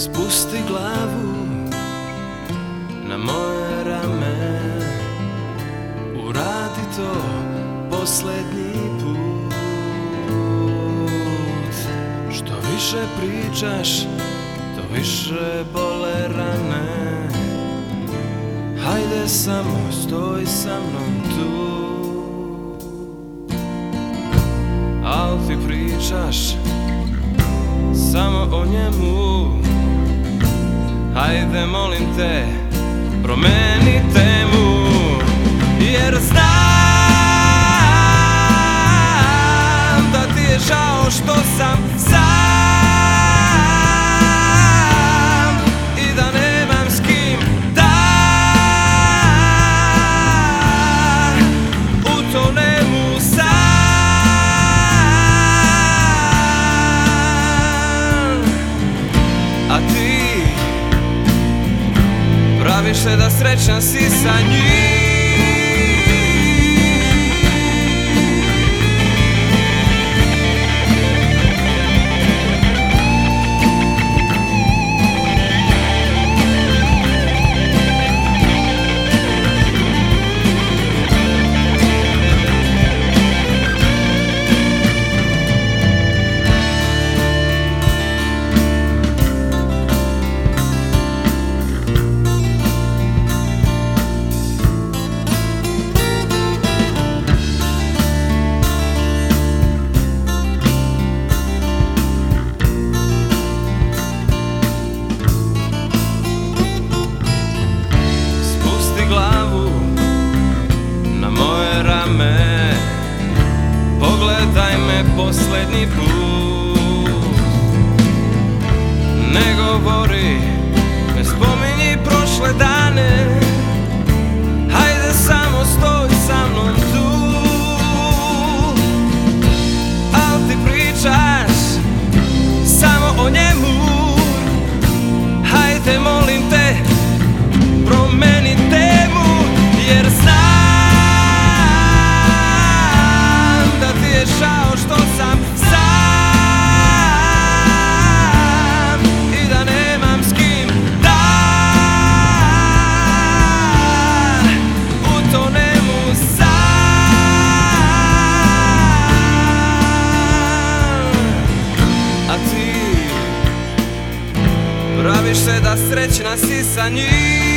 Spusti glavu na moje rame. Uradi to posljednji put. Što više pričaš, to više bole rane. Hajde samo stoj sa mnom tu. Al ti pričaš samo o njemu Hajde molim te, promeni Praviš se da srećan si sa njim srećna si sa njim